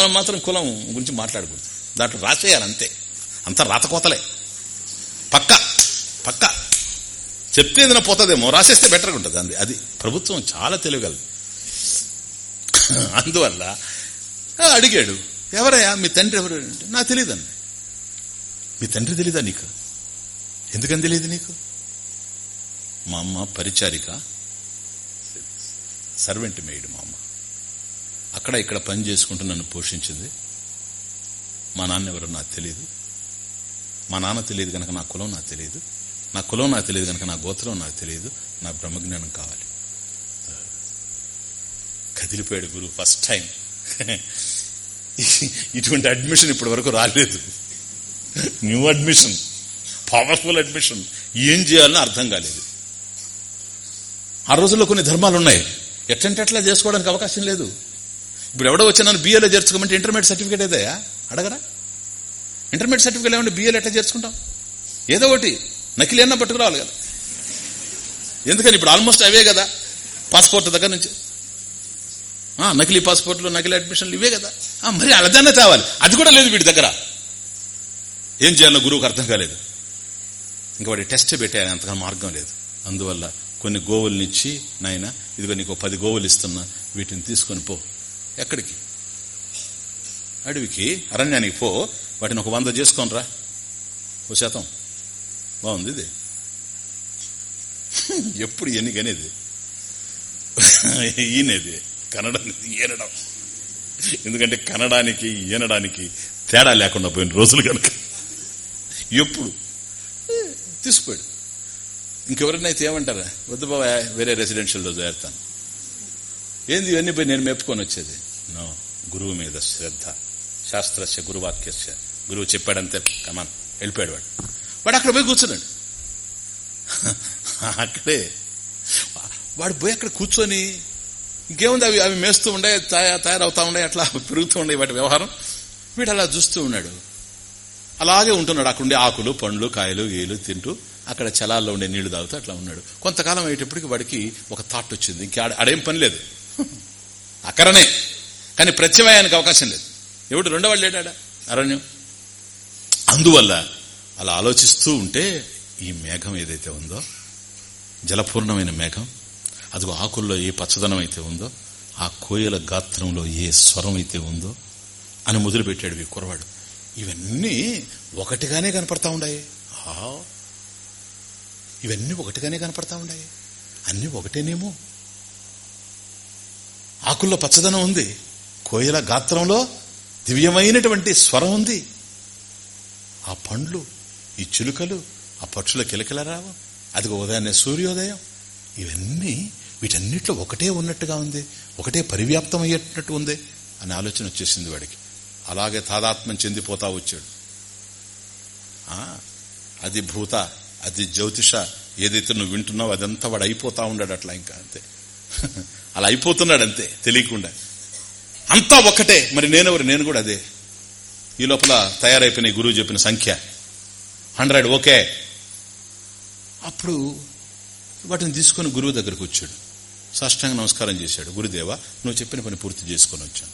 మనం మాత్రం కులం గురించి మాట్లాడకూడదు. దాంట్లో రాసేయాలి అంతే. అంతా రాతకోతలే. పక్క పక్క. చెప్తే ఏదైనా పోతుందేమో రాసేస్తే బెటర్గా ఉంటుంది అంది. అది ప్రభుత్వం చాలా తెలియగలదు అందువల్ల అడిగాడు ఎవరయ్యా? మీ తండ్రి ఎవరు? అంటే నాకు తెలియదండి మీ తండ్రి తెలీదా నీకు? ఎందుకని తెలియదు నీకు? మా అమ్మ పరిచారిక. సర్వెంట్ మేడ్ మా అమ్మ. అక్కడ ఇక్కడ పని చేసుకుంటూ నన్ను పోషించింది. మా నాన్న ఎవరో నాకు తెలియదు మా నాన్న తెలియదు కనుక నా కులం నాకు తెలియదు నా కులం నాకు తెలియదు కనుక నా గోత్రం నాకు తెలియదు నా బ్రహ్మజ్ఞానం కావాలి. కదిలిపోయాడు గురువు ఫస్ట్ టైం ఇటువంటి అడ్మిషన్ ఇప్పటి వరకు రాలేదు. న్యూ అడ్మిషన్ పవర్ఫుల్ అడ్మిషన్ ఏం చేయాలని అర్థం కాలేదు. ఆ రోజుల్లో కొన్ని ధర్మాలు ఉన్నాయి. ఎట్టంటే అట్లా చేసుకోవడానికి అవకాశం లేదు. ఇప్పుడు ఎవడో వచ్చి నన్ను బీఏలో చేర్చుకోమంటే ఇంటర్మీడియట్ సర్టిఫికేట్ ఏదయా అడగరా? ఇంటర్మీడియట్ సర్టిఫికేట్ లేవండి బీఏలో ఎట్లా చేర్చుకుంటాం? ఏదో ఒకటి. నకిలీ అన్న పట్టుకురావాలి కదా. ఎందుకని ఇప్పుడు ఆల్మోస్ట్ అవే కదా? పాస్పోర్ట్ దగ్గర నుంచి. ఆ, నకిలీ పాస్పోర్ట్లు నకిలీ అడ్మిషన్లు ఇవే కదా. మరి అలదన్నా తేవాలి. అది కూడా లేదు వీడి దగ్గర. ఏం చేయాలో గురువుకు అర్థం కాలేదు. ఇంకా వాడి టెస్ట్ పెట్టారు అంతగా మార్గం లేదు. అందువల్ల కొన్ని గోవుల్నిచ్చి నాయన ఇదిగో నీకు పది గోవులు ఇస్తున్నా. వీటిని తీసుకొని పో. ఎక్కడికి? అడవికి? అరణ్యానికి పో. వాటిని ఒక వంద చేసుకోనరా. ఓ శాతం. బాగుంది ఇది. ఎప్పుడు ఎన్నికనేది ఈయనేది. కన్నడ ఈనడం. ఎందుకంటే కనడానికి ఈనడానికి తేడా లేకుండా పోయిన రోజులు కనుక. ఎప్పుడు? తీసుకుపోయాడు ఇంకెవరైనా అయితే ఏమంటారా? వద్దు బాబా వేరే రెసిడెన్షియల్లో చేరుతాను ఏంది ఇవన్నీ పోయి నేను మెప్పుకొని వచ్చేది? నో గురువు మీద శ్రద్ధ. శాస్త్రస్య గురువాక్యస్య. గురువు చెప్పాడంతే కమాన్ వెళ్ళిపోయాడు వాడు. వాడు అక్కడ పోయి కూర్చున్నాడు. అక్కడే. వాడు పోయి అక్కడ కూర్చొని ఇంకేముంది అవి అవి మేస్తూ ఉండే తయారవుతా ఉండే అట్లా పెరుగుతూ ఉండే వాటి వ్యవహారం. వీడు అలా చూస్తూ ఉన్నాడు. అలాగే ఉంటున్నాడు. అక్కడ ఉండే ఆకులు పండ్లు కాయలు గీలు తింటూ అక్కడ చలాల్లో ఉండే నీళ్ళు తాగుతూ అట్లా ఉన్నాడు. కొంతకాలం అయ్యేటప్పటికి వాడికి ఒక థాట్ వచ్చింది. ఇంకా ఆడేం పని లేదు. అక్కడనే కానీ ప్రత్యమయానికి అవకాశం లేదు. ఎవడు రెండోవాడు లేడా? అరణ్యం. అందువల్ల అలా ఆలోచిస్తూ ఉంటే ఈ మేఘం ఏదైతే ఉందో జలపూర్ణమైన మేఘం అదిగో ఆకుల్లో ఏ పచ్చదనం అయితే ఉందో ఆ కోయల గాత్రంలో ఏ స్వరం అయితే ఉందో అని మొదలుపెట్టాడు ఈ కురవాడు ఇవన్నీ ఒకటిగానే కనపడతా ఉండాయి. ఆ, ఇవన్నీ ఒకటిగానే కనపడతా ఉండాయి. అన్నీ ఒకటేనేమో. ఆకుల్లో పచ్చదనం ఉంది. కోయల గాత్రంలో దివ్యమైనటువంటి స్వరం ఉంది. ఆ పండ్లు ఈ చిలుకలు ఆ పక్షుల కిలకిల రావం? అది ఉదయాన్నే సూర్యోదయం. ఇవన్నీ వీటన్నిట్లో ఒకటే ఉన్నట్టుగా ఉంది. ఒకటే పరివ్యాప్తం అయ్యేటట్టు ఉంది అని ఆలోచన వచ్చేసింది వాడికి. అలాగే తాదాత్మ్యం చెందిపోతా వచ్చాడు. ఆ, అది భూత అది జ్యోతిష ఏదైతే నువ్వు వింటున్నావు అదంతా వాడు అయిపోతా ఉన్నాడు అట్లా ఇంకా అంతే. అలా అయిపోతున్నాడు అంతే తెలియకుండా. అంతా ఒక్కటే. మరి నేనెవరు? నేను కూడా అదే. ఈ లోపల తయారైపోయిన గురువు చెప్పిన సంఖ్య. Hundred okay. అప్పుడు వాటిని తీసుకొని గురువు దగ్గరకు వచ్చాడు. సాష్టాంగ నమస్కారం చేశాడు. గురుదేవ నువ్వు చెప్పిన పని పూర్తి చేసుకొని వచ్చాను.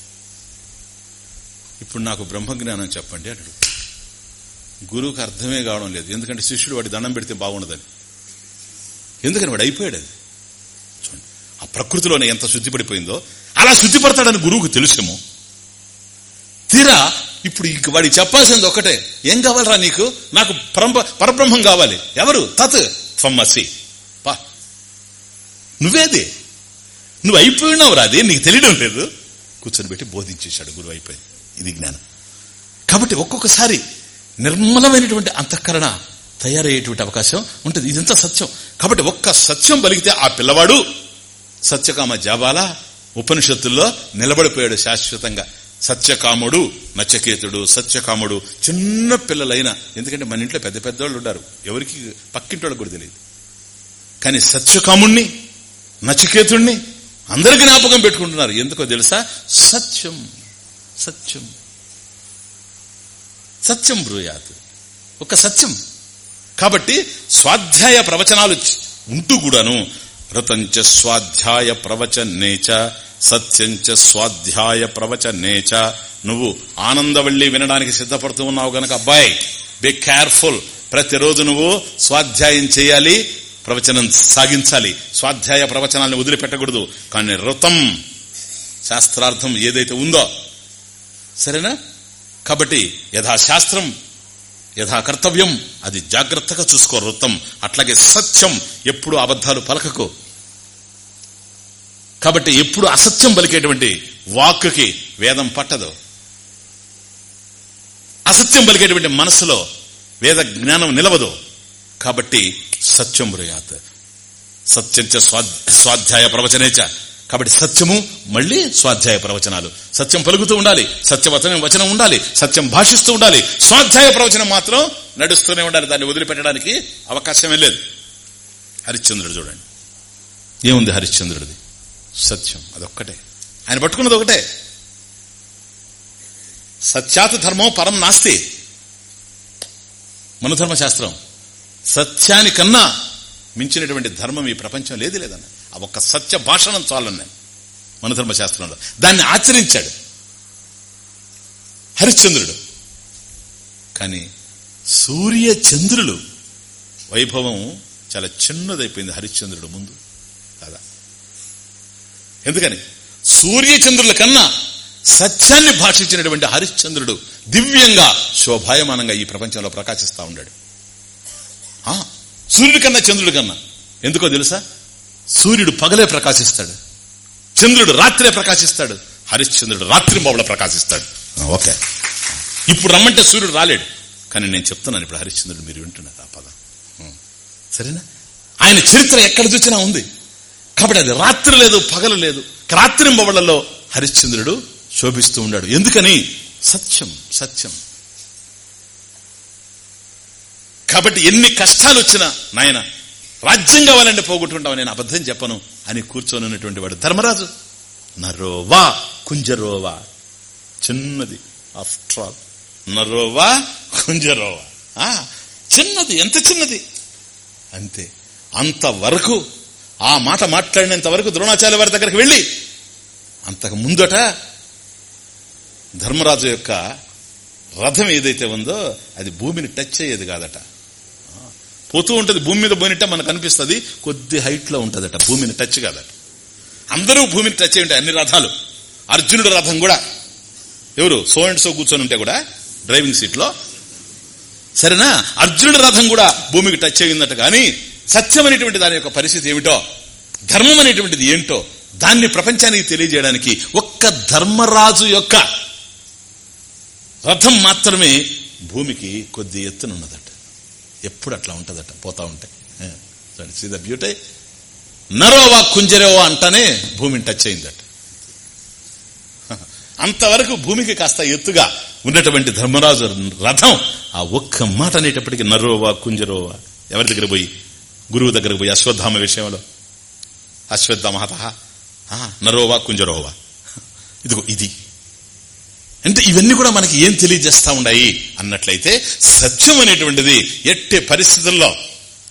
ఇప్పుడు నాకు బ్రహ్మజ్ఞానం చెప్పండి అన్నాడు గురువుకి అర్థమే కావడం లేదు. ఎందుకంటే శిష్యుడు వాడి దండం పెడితే బాగుండదని. ఎందుకని వాడు అయిపోయాడు అది? చూడండి. ఆ ప్రకృతిలోనే ఎంత శుద్ధిపడిపోయిందో అలా శుద్ధిపడతాడని గురువుకు తెలుసేమో? తీరా ఇప్పుడు వాడికి చెప్పాల్సింది ఒకటే. ఏం కావాలరా నీకు? నాకు పరబ్రహ్మం కావాలి. ఎవరు? తత్. ఫమ్మసి పా. నువ్వేది? నువ్వు అయిపోయినావు రాది నీకు తెలియడం లేదు. కూర్చొని పెట్టి బోధించేశాడు గురువు అయిపోయింది. ఇది జ్ఞానం. కాబట్టి ఒక్కొక్కసారి నిర్మలమైనటువంటి అంతఃకరణ తయారయ్యేటువంటి అవకాశం ఉంటుంది. ఇదంతా సత్యం. కాబట్టి ఒక్క సత్యం పలికితే ఆ పిల్లవాడు సత్యకామ జాబాల ఉపనిషత్తుల్లో నిలబడిపోయాడు శాశ్వతంగా. సత్యకాముడు నచ్చకేతుడు సత్యకాముడు చిన్న పిల్లలైన ఎందుకంటే మన ఇంట్లో పెద్ద పెద్దవాళ్ళు ఉంటారు ఎవరికి పక్కింటి కూడా తెలియదు. కానీ సత్యకాముణ్ణి నచికేతుణ్ణి అందరికి జ్ఞాపకం పెట్టుకుంటున్నారు. ఎందుకో తెలుసా? సత్యం సత్యం. సత్యం బ్రూయాత్. ఒక సత్యం. కాబట్టి స్వాధ్యాయ ప్రవచనాలు ఉంటూ కూడాను రతంచ స్వాధ్యాయ ప్రవచనేచ సత్యంచ స్వాధ్యాయ ప్రవచనేచ నువ్వు ఆనందవల్లి వినడానికి సిద్ధపడుతూ ఉన్నావు గనక అబ్బాయి. బి కేర్ఫుల్ ప్రతిరోజు నువ్వు స్వాధ్యాయం చేయాలి ప్రవచనం సాగించాలి. స్వాధ్యాయ ప్రవచనాలను వదిలిపెట్టకూడదు. కానీ రుతం శాస్త్రార్థం ఏదైతే ఉందో సరేనా? కాబట్టి యథాశాస్త్రం యథా కర్తవ్యం అది జాగ్రత్తగా చూసుకో వృత్తం అట్లాగే సత్యం ఎప్పుడు అబద్ధాలు పలకకు. కాబట్టి ఎప్పుడు అసత్యం పలికేటువంటి వాక్కుకి వేదం పట్టదు. అసత్యం పలికేటువంటి మనసులో వేద జ్ఞానం నిలవదు. కాబట్టి సత్యం బ్రయాత్. సత్యంచ స్వాధ్యాయ ప్రవచనేచ కాబట్టి సత్యము మళ్ళీ స్వాధ్యాయ ప్రవచనాలు. సత్యం పలుకుతూ ఉండాలి సత్యవచనం వచనం ఉండాలి సత్యం భాషిస్తూ ఉండాలి స్వాధ్యాయ ప్రవచనం మాత్రం నడుస్తూనే ఉండాలి. దాన్ని వదిలిపెట్టడానికి అవకాశమే లేదు. హరిశ్చంద్రుడు చూడండి. ఏముంది హరిశ్చంద్రుడిది? సత్యం. అదొక్కటే. ఆయన పట్టుకున్నది ఒకటే. సత్యాత్ ధర్మం పరం నాస్తి. మనుధర్మశాస్త్రం సత్యానికన్నా మించినటువంటి ధర్మం ఈ ప్రపంచం లేదు లేదన్న. ఆ ఒక్క సత్య భాషణం చాలన్నాయి మనుధర్మశాస్త్రంలో దాన్ని ఆచరించాడు. హరిశ్చంద్రుడు. కానీ సూర్య చంద్రులు. వైభవం చాలా చిన్నదైపోయింది హరిశ్చంద్రుడు ముందు. కదా? ఎందుకని? సూర్యచంద్రుల కన్నా సత్యాన్ని భాషించినటువంటి హరిశ్చంద్రుడు దివ్యంగా శోభాయమానంగా ఈ ప్రపంచంలో ప్రకాశిస్తా ఉన్నాడు. సూర్యుడి కన్నా చంద్రుడి కన్నా. ఎందుకో తెలుసా? సూర్యుడు పగలే ప్రకాశిస్తాడు. చంద్రుడు రాత్రే ప్రకాశిస్తాడు. హరిశ్చంద్రుడు రాత్రి మొబల ప్రకాశిస్తాడు. ఓకే. ఇప్పుడు రమ్మంటే సూర్యుడు రాలేడు. కానీ నేను చెప్తున్నాను ఇప్పుడు హరిశ్చంద్రుడు మీరు వింటున్నారు ఆ పదం. సరేనా? ఆయన చరిత్ర ఎక్కడ చూసినా ఉంది. కాబట్టి అది రాత్రి లేదు పగలు లేదు. రాత్రి హరిశ్చంద్రుడు శోభిస్తూ ఉన్నాడు. ఎందుకని? సత్యం సత్యం. కాబట్టి ఎన్ని కష్టాలు వచ్చినా నాయన రాజ్యం కావాలంటే పోగొట్టుకుంటావు నేను అబద్ధం చెప్పను అని కూర్చొని ఉన్నటువంటి వాడు ధర్మరాజు. నరోవా కుంజరోవా. చిన్నది ఆఫ్టర్ ఆల్ నరోవా కుంజరోవా. చిన్నది ఎంత చిన్నది? అంతే. అంతవరకు ఆ మాట మాట్లాడినంత వరకు ద్రోణాచార్య వారి దగ్గరికి వెళ్ళి అంతకు ముందట ధర్మరాజు యొక్క రథం ఏదైతే ఉందో అది భూమిని టచ్ అయ్యేది కాదట. పోతూ ఉంటుంది భూమి మీద పోయినట్టే మనకు అనిపిస్తుంది కొద్ది హైట్లో ఉంటుందట భూమిని టచ్ కాదట. అందరూ భూమిని టచ్ అయి ఉంటాయి అన్ని రథాలు. అర్జునుడు రథం కూడా. ఎవరు? సో అండ్ సో కూర్చొని ఉంటే కూడా డ్రైవింగ్ సీట్లో. సరేనా? అర్జునుడి రథం కూడా భూమికి టచ్ అయిందట కానీ సత్యం అనేటువంటి దాని యొక్క పరిస్థితి ఏమిటో ధర్మం అనేటువంటిది ఏంటో దాన్ని ప్రపంచానికి తెలియజేయడానికి ఒక్క ధర్మరాజు యొక్క రథం మాత్రమే భూమికి కొద్ది ఎత్తున ఉన్నదట ఎప్పుడు అట్లా ఉంటుందట పోతా ఉంటాయి సీ ద బ్యూటీ నరోవా కుంజరేవా అంటానే భూమిని టచ్ అయిందట. అంతవరకు భూమికి కాస్త ఎత్తుగా ఉన్నటువంటి ధర్మరాజు రథం ఆ ఒక్క మాట అనేటప్పటికి నరోవా కుంజరోవా ఎవరి దగ్గర పోయి గురువు దగ్గరకు పోయి అశ్వత్థామ విషయంలో. అశ్వత్థామహత నరోవా కుంజరోవా. ఇదిగో ఇది. అంటే ఇవన్నీ కూడా మనకి ఏం తెలియజేస్తా ఉన్నాయి అన్నట్లయితే సత్యం అనేటువంటిది ఎట్టే పరిస్థితుల్లో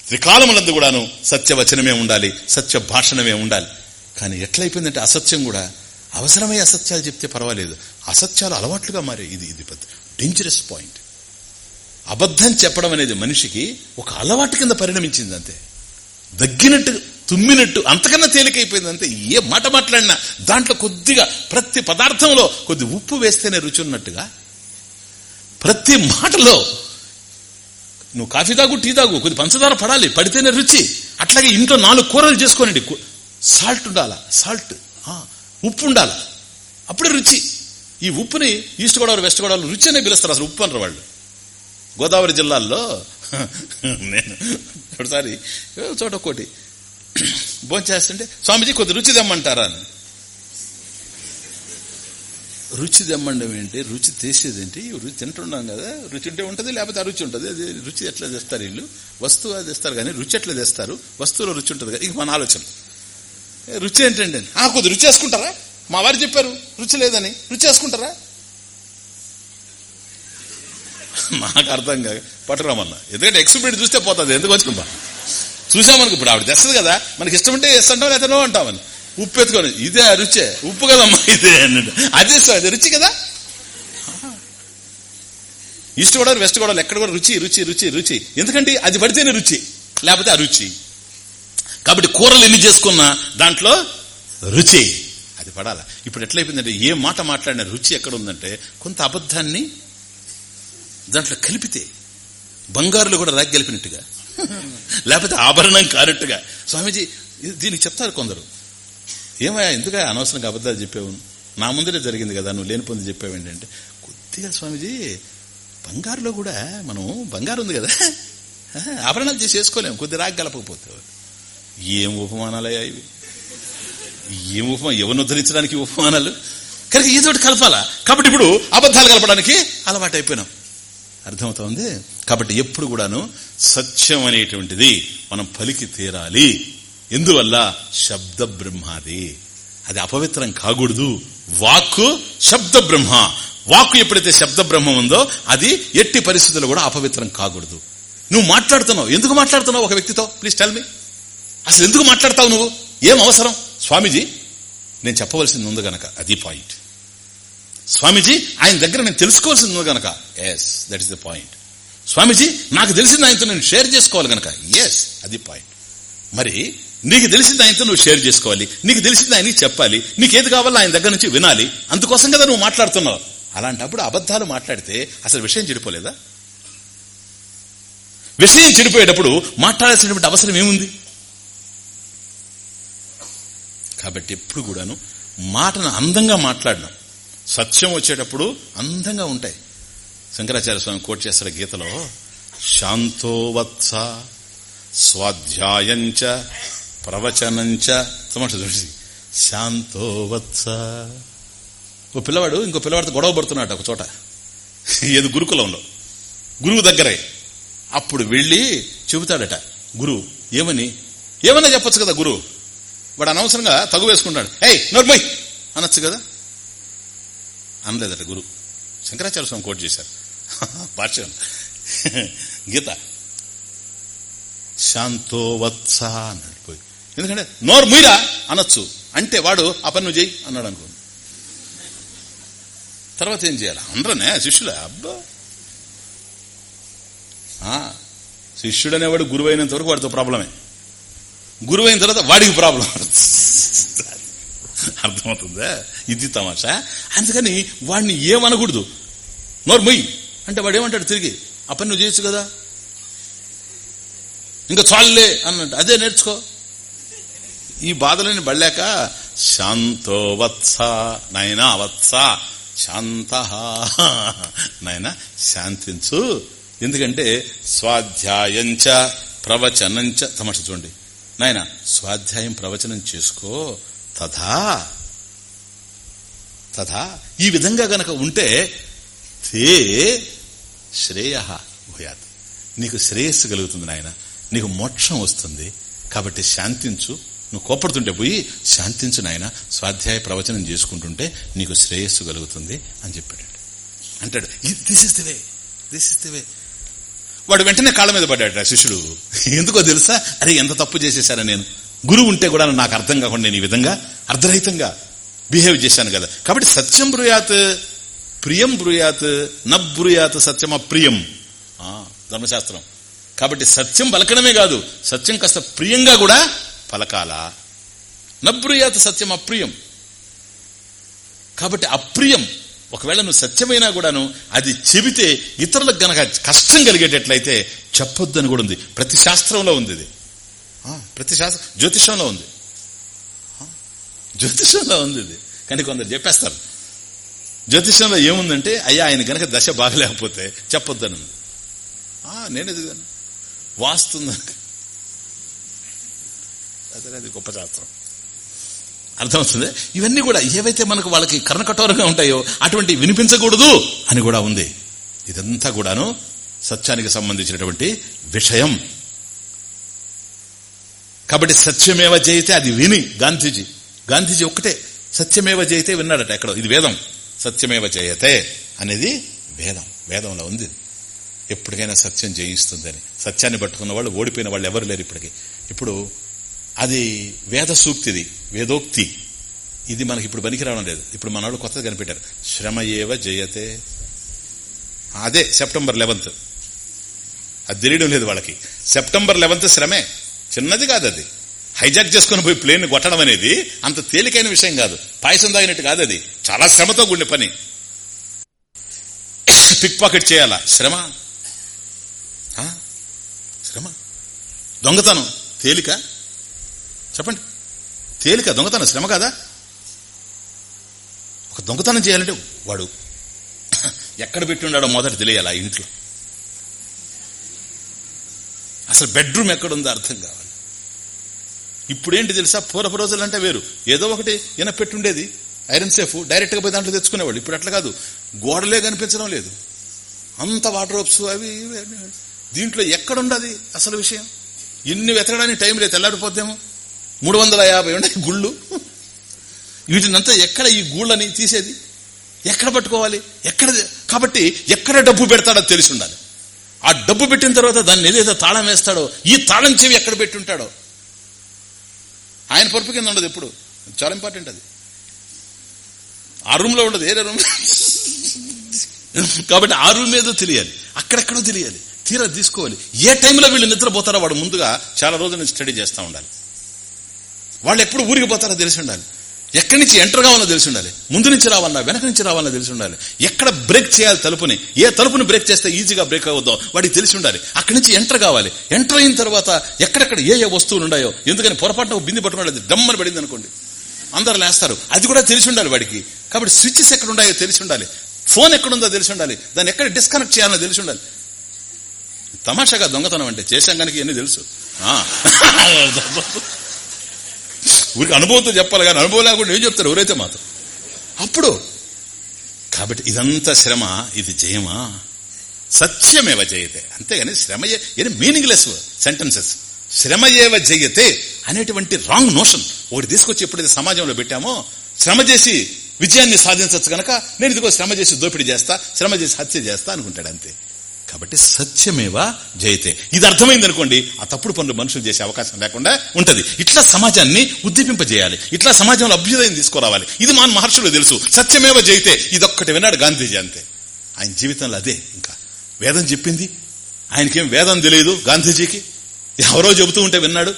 త్రికాలములందు కూడాను సత్యవచనమే ఉండాలి సత్య భాషణమే ఉండాలి. కానీ ఎట్లయిపోయిందంటే అసత్యం కూడా. అవసరమై అసత్యాలు చెప్తే పర్వాలేదు. అసత్యాలు అలవాట్లుగా మారే. ఇది ఇది పెద్ద డేంజరస్ పాయింట్ అబద్ధం చెప్పడం అనేది మనిషికి ఒక అలవాటు కింద పరిణమించింది అంతే. దగ్గినట్టు తుమ్మినట్టు అంతకన్నా తేలికైపోయింది అంతే. ఏ మాట మాట్లాడినా దాంట్లో కొద్దిగా ప్రతి పదార్థంలో కొద్ది ఉప్పు వేస్తేనే రుచి ఉన్నట్టుగా ప్రతి మాటలో నువ్వు కాఫీ తాగు టీ తాగు కొద్ది పంచదార పడాలి పడితేనే రుచి. అట్లాగే ఇంట్లో నాలుగు కూరలు చేసుకోనండి. సాల్ట్ ఉండాలా? సాల్ట్ ఉప్పు ఉండాలా? అప్పుడే రుచి. ఈ ఉప్పుని ఈస్ట్ గోదావరి వెస్ట్ గోదావరి రుచి అనే పిలుస్తారు. అసలు ఉప్పు అనరు వాళ్ళు. గోదావరి జిల్లాల్లో నేను ఒకసారి చోట ఒకటి భోంచేస్తుంటే స్వామిజీ కొద్ది రుచి తెమ్మంటారా అని. రుచి తెమ్మండం ఏంటి? రుచి తీసేది ఏంటి? రుచి తింటున్నాం కదా. రుచి ఉంటే ఉంటుంది లేకపోతే రుచి ఉంటుంది. అది రుచి ఎట్లా తెస్తారు వీళ్ళు? వస్తువు అది తెస్తారు కానీ రుచి ఎట్లా తెస్తారు? వస్తువులో రుచి ఉంటుంది కదా. ఇంక మన ఆలోచన. రుచి ఏంటండి? ఆ కొద్ది రుచి వేసుకుంటారా? మా వారు చెప్పారు రుచి లేదని. రుచి వేసుకుంటారా? నాకు అర్థం కాదు పట్టురామన్నా. ఎందుకంటే ఎక్స్పీరియన్స్ చూస్తే పోతుంది. ఎందుకు వచ్చిందా చూసామనుకు ఇప్పుడు ఆవిడ తెస్తుంది కదా. మనకి ఇష్టం ఉంటే అంటాం లేదా అంటామని ఉప్పు ఎత్తుకొని ఇదే రుచే. ఉప్పు కదమ్మా ఇదే అన్నట్టు. అదే అది రుచి కదా? ఈస్ట్ గోడవరి వెస్ట్ గోడవరి ఎక్కడ కూడా రుచి రుచి రుచి రుచి. ఎందుకంటే అది పడితేనే రుచి. లేకపోతే ఆ రుచి. కాబట్టి కూరలు ఎన్ని చేసుకున్నా దాంట్లో రుచి. అది పడాలా. ఇప్పుడు ఎట్లయిపోయిందంటే ఏ మాట మాట్లాడిన రుచి ఎక్కడ ఉందంటే కొంత అబద్ధాన్ని దాంట్లో కలిపితే బంగారులు కూడా రాగి గెలిపినట్టుగా లేకపోతే ఆభరణం కానట్టుగా. స్వామీజీ దీనికి చెప్తారు కొందరు. ఏమయ్యా ఎందుక అనవసరంగా అబద్ధాలు చెప్పావు? నా ముందరే జరిగింది కదా నువ్వు లేని పొంది చెప్పావు ఏంటంటే. కొద్దిగా స్వామీజీ బంగారులో కూడా మనం బంగారు ఉంది కదా. ఆభరణాలు చేసి వేసుకోలేము కొద్ది రాగి గలపకపోతే ఏం ఉపమానాలయ్యా ఇవి? ఏం ఉపమా ఎవరిని ఉద్ధరించడానికి ఉపమానాలు? కనుక ఏదో ఒకటి కలపాలా? కాబట్టి ఇప్పుడు అబద్ధాలు కలపడానికి అలవాటు అయిపోయినాం అర్థమవుతోంది? కాబట్టి ఎప్పుడు కూడాను సత్యం అనేటువంటిది మనం పలికి తీరాలి. ఎందువల్ల? శబ్ద బ్రహ్మాది. అది అపవిత్రం కాకూడదు. వాక్కు శబ్ద బ్రహ్మ. వాక్కు ఎప్పుడైతే శబ్ద బ్రహ్మ ఉందో అది ఎట్టి పరిస్థితుల్లో కూడా అపవిత్రం కాకూడదు. నువ్వు మాట్లాడుతున్నావు. ఎందుకు మాట్లాడుతున్నావు ఒక వ్యక్తితో? ప్లీజ్ టెల్ మీ అసలు ఎందుకు మాట్లాడతావు నువ్వు? ఏం అవసరం? స్వామీజీ నేను చెప్పవలసింది ఉంది గనక. అది పాయింట్. స్వామీజీ ఆయన దగ్గర నేను తెలుసుకోవాల్సింది గనక. Yes that is the point స్వామీజీ నాకు తెలిసింది ఆయనతో నేను షేర్ చేసుకోవాలి గనక. ఎస్ అది పాయింట్ మరి నీకు తెలిసింది ఆయనతో నువ్వు షేర్ చేసుకోవాలి. నీకు తెలిసింది ఆయనకి చెప్పాలి. నీకు ఏది కావాలో ఆయన దగ్గర నుంచి వినాలి. అందుకోసం కదా నువ్వు మాట్లాడుతున్నావు. అలాంటప్పుడు అబద్ధాలు మాట్లాడితే అసలు విషయం చెడిపోలేదా? విషయం చెడిపోయేటప్పుడు మాట్లాడాల్సినటువంటి అవసరం ఏముంది? కాబట్టి ఎప్పుడు కూడాను మాటను అందంగా మాట్లాడినాం సత్యం వచ్చేటప్పుడు అందంగా ఉంటాయి. శంకరాచార్య స్వామి కోట్ చేస్తారు గీతలో శాంతోవత్స స్వాధ్యాయంచ ప్రవచనంచ సమక్ష చూసి శాంతోవత్స ఓ పిల్లవాడు ఇంకో పిల్లవాడితో గొడవ పడుతున్నాడు ఒక చోట. ఏది గురుకులంలో గురువు దగ్గరే. అప్పుడు వెళ్ళి చెబుతాడట గురువు ఏమని? ఏమన్నా చెప్పొచ్చు కదా గురువు వాడు అనవసరంగా తగు వేసుకుంటాడు. ఏయ్ నోర్మై! అనొచ్చు కదా. అనలేదట గురు. శంకరాచార్య స్వామి కోట్ చేశారు. పార్శ్వం గీత. శాంతో వత్స అన్నాడు పోయి. ఎందుకంటే నోరు మీరా అనొచ్చు. అంటే వాడు ఆ పని నువ్వు చెయ్యి అన్నాడు అనుకో. తర్వాత ఏం చేయాలి? అందరనే శిష్యులే. అబ్బా. ఆ, శిష్యుడు అనేవాడు గురువు అయినంత వరకు వాడితో ప్రాబ్లమే. గురువు అయిన తర్వాత వాడికి ప్రాబ్లం. అర్థమవుతుందా? ఇది తమాషా? అందుకని వాడిని ఏమనకూడదు. నోరు మొయ్యి అంటే వాడు ఏమంటాడు తిరిగి? ఆ పని నువ్వు చేయొచ్చు కదా? ఇంకా చాలులే అన్నట్టు అదే నేర్చుకో. ఈ బాధలని పడలేక శాంతో వత్స నైనా వత్స శాంత. నాయన శాంతించు. ఎందుకంటే స్వాధ్యాయంచ ప్రవచనంచ తమాష చూడండి. నాయన స్వాధ్యాయం ప్రవచనం చేసుకో తథా తథా ఈ విధంగా గనక ఉంటే తే శ్రేయ భూయాత్. నీకు శ్రేయస్సు కలుగుతుంది నాయన. నీకు మోక్షం వస్తుంది. కాబట్టి శాంతించు. నువ్వు కోపడుతుంటే పోయి శాంతించు నాయన. స్వాధ్యాయ ప్రవచనం చేసుకుంటుంటే నీకు శ్రేయస్సు కలుగుతుంది అని చెప్పాడు. అంటాడు this is the way this is the way వాడు వెంటనే కాళ్ళ మీద పడ్డాడు శిష్యుడు. ఎందుకో తెలుసా? అరే ఎంత తప్పు చేసేసారా నేను? గురువు ఉంటే కూడా నాకు అర్థం కాకుండా నేను ఈ విధంగా అర్ధరహితంగా బిహేవ్ చేశాను కదా. కాబట్టి సత్యం బ్రూయాత్ ప్రియం బ్రూయాత్ నబ్రూయాత్ సత్యం అప్రియం. ఆ, ధర్మశాస్త్రం. కాబట్టి సత్యం పలకడమే కాదు సత్యం కాస్త ప్రియంగా కూడా పలకాల. నబ్రూయాత్ సత్యం అప్రియం. కాబట్టి అప్రియం. ఒకవేళ నువ్వు సత్యమైనా కూడాను అది చెబితే ఇతరులకు గనక కష్టం కలిగేటట్లయితే చెప్పొద్దని కూడా ఉంది. ప్రతి శాస్త్రంలో ఉంది ఇది. ప్రతి శాస్త్ర జ్యోతిషంలో ఉంది. జ్యోతిషంలో ఉంది ఇది. కానీ కొందరు చెప్పేస్తారు. జ్యోతిషంలో ఏముందంటే అయ్యా ఆయన గనక దశ బాగలేకపోతే చెప్పొద్దని. ఆ, నేను ఎదిగాను వాస్తుందని అదే అది గొప్ప శాస్త్రం. అర్థమవుతుంది? ఇవన్నీ కూడా ఏవైతే మనకు వాళ్ళకి కర్ణకఠోరంగా ఉంటాయో అటువంటి వినిపించకూడదు అని కూడా ఉంది. ఇదంతా కూడాను సత్యానికి సంబంధించినటువంటి విషయం. కాబట్టి సత్యమేవ జయితే అది విని గాంధీజీ. గాంధీజీ ఒక్కటే. సత్యమేవ జయితే విన్నాడట ఎక్కడో. ఇది వేదం. సత్యమేవ జయతే అనేది వేదం. వేదంలో ఉంది. ఎప్పటికైనా సత్యం జయిస్తుందని. సత్యాన్ని పట్టుకున్న వాళ్ళు ఓడిపోయిన వాళ్ళు ఎవరు లేరు ఇప్పటికి. ఇప్పుడు అది వేద సూక్తిది. వేదోక్తి. ఇది మనకి ఇప్పుడు పనికి రావడం లేదు. ఇప్పుడు మన వాళ్ళు కొత్తగా కనిపెట్టారు. శ్రమ ఏవ జయతే. అదే సెప్టెంబర్ లెవెన్త్. అది తెలియడం లేదు వాళ్ళకి. సెప్టెంబర్ లెవెన్త్ శ్రమే. చిన్నది కాదు అది. హైజాక్ చేసుకుని పోయి ప్లేన్ కొట్టడం అనేది అంత తేలికైన విషయం కాదు. పాయసం తాగినట్టు కాదు అది. చాలా శ్రమతో కూడిన పని. పిక్ పాకెట్ చేయాలా? శ్రమ? శ్రమ? దొంగతనం? తేలిక? చెప్పండి. తేలిక దొంగతనం శ్రమ కాదా? ఒక దొంగతనం చేయాలంటే వాడు ఎక్కడ పెట్టి ఉన్నాడో మొదట తెలియాలి ఆ ఇంట్లో. అసలు బెడ్రూమ్ ఎక్కడుందో అర్థం కావాలి. ఇప్పుడేంటి తెలుసా? పూర్వపు రోజులంటే వేరు. ఏదో ఒకటి ఈయన పెట్టుండేది ఐరన్ సేఫ్ డైరెక్ట్గా పోయి దాంట్లో తెచ్చుకునేవాళ్ళు. ఇప్పుడు అట్లా కాదు. గోడలే కనిపించడం లేదు. అంత వాటర్ రోప్స్ అవి దీంట్లో ఎక్కడుండది అసలు విషయం? ఇన్ని వెతకడానికి టైం లేదు. తెల్లారిపోద్దేమో. మూడు వందల యాభై ఉన్నాయి గుళ్ళు. వీటినంతా ఎక్కడ ఈ గూళ్ళని తీసేది? ఎక్కడ పట్టుకోవాలి? ఎక్కడ? కాబట్టి ఎక్కడ డబ్బు పెడతాడో తెలిసి ఉండాలి. ఆ డబ్బు పెట్టిన తర్వాత దాన్ని ఏదైతే తాళం వేస్తాడో ఈ తాళం చెవి ఎక్కడ పెట్టి ఉంటాడో ఆయన పరుపు కింద ఉండదు ఎప్పుడు. చాలా ఇంపార్టెంట్ అది. ఆ రూమ్లో ఉండదు ఏరే రూమ్. కాబట్టి ఆ రూమ్ ఏదో తెలియాలి. అక్కడెక్కడో తెలియాలి. తీరా తీసుకోవాలి. ఏ టైంలో వీళ్ళు నిద్రపోతారో వాడు ముందుగా చాలా రోజుల నుంచి స్టడీ చేస్తూ ఉండాలి. వాళ్ళు ఎప్పుడు ఊరికి పోతారో తెలిసి ఉండాలి. ఎక్కడి నుంచి ఎంటర్ కావాలో తెలిసి ఉండాలి. ముందు నుంచి రావాలన్నా వెనక నుంచి రావాలన్నా తెలిసి ఉండాలి. ఎక్కడ బ్రేక్ చేయాలి తలుపుని? ఏ తలుపుని బ్రేక్ చేస్తే ఈజీగా బ్రేక్ అవుద్దాం? వాడికి తెలిసి ఉండాలి. అక్కడి నుంచి ఎంటర్ కావాలి. ఎంటర్ అయిన తర్వాత ఎక్కడెక్కడ ఏ ఏ వస్తువులు ఉన్నాయో? ఎందుకని పొరపాటున బింది పట్టుకున్నది డమ్మని పడింది అనుకోండి. అందరు లేస్తారు. అది కూడా తెలిసి ఉండాలి వాడికి. కాబట్టి స్విచ్చెస్ ఎక్కడ ఉన్నాయో తెలిసి ఉండాలి. ఫోన్ ఎక్కడుందో తెలిసి ఉండాలి. దాన్ని ఎక్కడ డిస్కనెక్ట్ చేయాలో తెలిసి ఉండాలి. తమాషాగా దొంగతనం అంటే చేశాం కనుక ఇవన్నీ తెలుసు. ఆ. ఊరికి అనుభవంతో చెప్పాలి కానీ అనుభవం లేకుండా ఏం చెప్తారు? ఎవరైతే మాత్రం. అప్పుడు కాబట్టి ఇదంతా శ్రమ ఇది జయమా? సత్యమేవ జయతే. అంతేగాని శ్రమ ఇది మీనింగ్లెస్ సెంటెన్సెస్. శ్రమ ఏవ జయతే అనేటువంటి రాంగ్ నోషన్ ఒకటి తీసుకొచ్చి ఎప్పుడైతే సమాజంలో పెట్టామో శ్రమ చేసి విజయాన్ని సాధించవచ్చు కనుక నేను ఇదిగో శ్రమ చేసి దోపిడీ చేస్తా శ్రమ చేసి హత్య చేస్తా అనుకుంటాడు అంతే. కాబట్టి సత్యమేవా జయతే. ఇది అర్థమైంది అనుకోండి ఆ తప్పుడు పనులు మనుషులు చేసే అవకాశం లేకుండా ఉంటది. ఇట్లా సమాజాన్ని ఉద్దీపింపజేయాలి. ఇట్లా సమాజంలో అభ్యుదయం తీసుకురావాలి. ఇది మన మహర్షులు తెలుసు. సత్యమేవ జయితే. ఇదొక్కటి విన్నాడు గాంధీజీ అంతే. ఆయన జీవితంలో అదే ఇంకా. వేదం చెప్పింది. ఆయనకేం వేదం తెలియదు గాంధీజీకి? ఎవరో చెబుతూ ఉంటే విన్నాడు.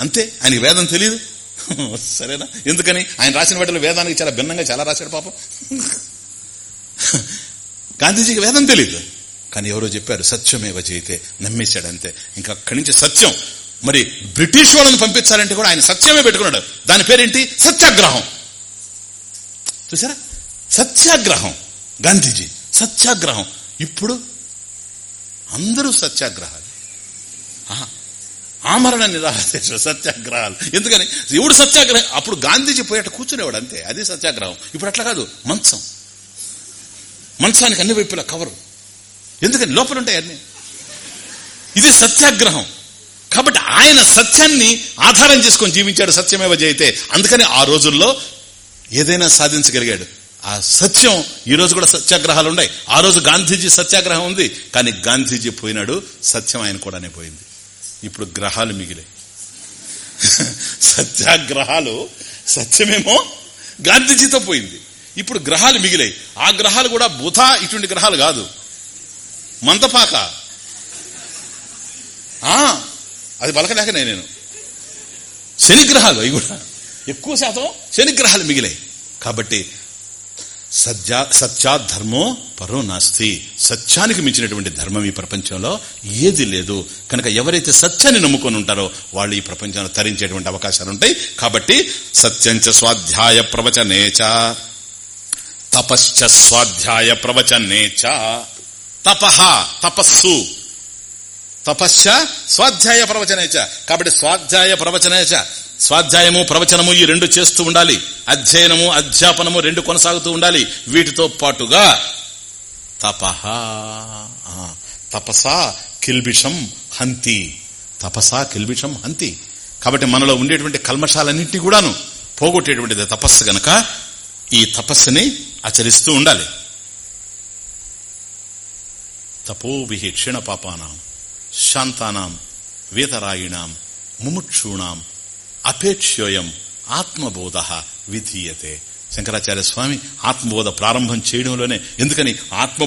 అంతే. ఆయనకి వేదం తెలియదు సరేనా? ఎందుకని? ఆయన రాసిన వాటిలో వేదానికి చాలా భిన్నంగా చాలా రాశాడు పాపం. గాంధీజీకి వేదం తెలియదు కానీ ఎవరో చెప్పారు సత్యమేవ జయితే నమ్మేశాడు అంతే ఇంకా అక్కడి నుంచి సత్యం. మరి బ్రిటిష్ వాళ్ళని పంపించాలంటే కూడా ఆయన సత్యమే పెట్టుకున్నాడు. దాని పేరేంటి? సత్యాగ్రహం. చూసారా? సత్యాగ్రహం. గాంధీజీ సత్యాగ్రహం. ఇప్పుడు అందరూ సత్యాగ్రహాలు. ఆహా. ఆమరణ నిరాహార సత్యాగ్రహాలు. ఎందుకని? ఎవడు సత్యాగ్రహం? అప్పుడు గాంధీజీ పోయేట కూర్చునేవాడు అంతే. అది సత్యాగ్రహం. ఇప్పుడు అట్లా కాదు. మంచం. మంచానికి అన్ని వైపులా కవరు. ఎందుకని లోపల ఉంటాయి అన్ని. ఇది సత్యాగ్రహం. కాబట్టి ఆయన సత్యాన్ని ఆధారం చేసుకొని జీవించాడు సత్యమేవ జయితే. అందుకని ఆ రోజుల్లో ఏదైనా సాధించగలిగాడు. ఆ సత్యం ఈ రోజు కూడా సత్యాగ్రహాలు ఉన్నాయి. ఆ రోజు గాంధీజీ సత్యాగ్రహం ఉంది. కానీ గాంధీజీ పోయినాడు సత్యం ఆయన కూడానే పోయింది. ఇప్పుడు గ్రహాలు మిగిలే సత్యాగ్రహాలు సత్యమేమో గాంధీజీతో పోయింది. ఇప్పుడు గ్రహాలు మిగిలాయి. ఆ గ్రహాలు కూడా బుధ ఇటువంటి గ్రహాలు కాదు. మందపాక. ఆ, అది బలకలేకనే నేను. శనిగ్రహాలు అవి కూడా. ఎక్కువ శాతం? శనిగ్రహాలు మిగిలాయి. కాబట్టి సత్యా సత్యా ధర్మో పరో నాస్తి. సత్యానికి మించినటువంటి ధర్మం ఈ ప్రపంచంలో ఏది లేదు. కనుక ఎవరైతే సత్యాన్ని నమ్ముకొని ఉంటారో వాళ్ళు ఈ ప్రపంచంలో తరించేటువంటి అవకాశాలు ఉంటాయి. కాబట్టి సత్యంచ స్వాధ్యాయ ప్రవచనేచ తపశ్చ స్వాధ్యాయ ప్రవచనేచ తపహ తపస్సు. తపశ్చ స్వాధ్యాయ ప్రవచనేచ కాబట్టి స్వాధ్యాయ ప్రవచనేచ స్వాధ్యాయము ప్రవచనము ఈ రెండు చేస్తూ ఉండాలి. అధ్యయనము అధ్యాపనము రెండు కొనసాగుతూ ఉండాలి. వీటితో పాటుగా తపహ ఆ, తపసా కిల్బిషం హంతి. తపసా కిల్బిషం హంతి. కాబట్టి మనలో ఉండేటువంటి కల్మషాలన్నింటినీ కూడాను పోగొట్టేటువంటిది తపస్సు గనక ఈ తపస్సుని ఆచరిస్తూ ఉండాలి. తపోవిహి క్షీణ పాపానాం శాంతానాం వేతరాయిణాం ముముక్షూణాం అపేక్ష్యోయం ఆత్మబోధ విధీయతే. శంకరాచార్య స్వామి ఆత్మబోధ ప్రారంభం చేయడంలోనే ఎందుకని ఆత్మ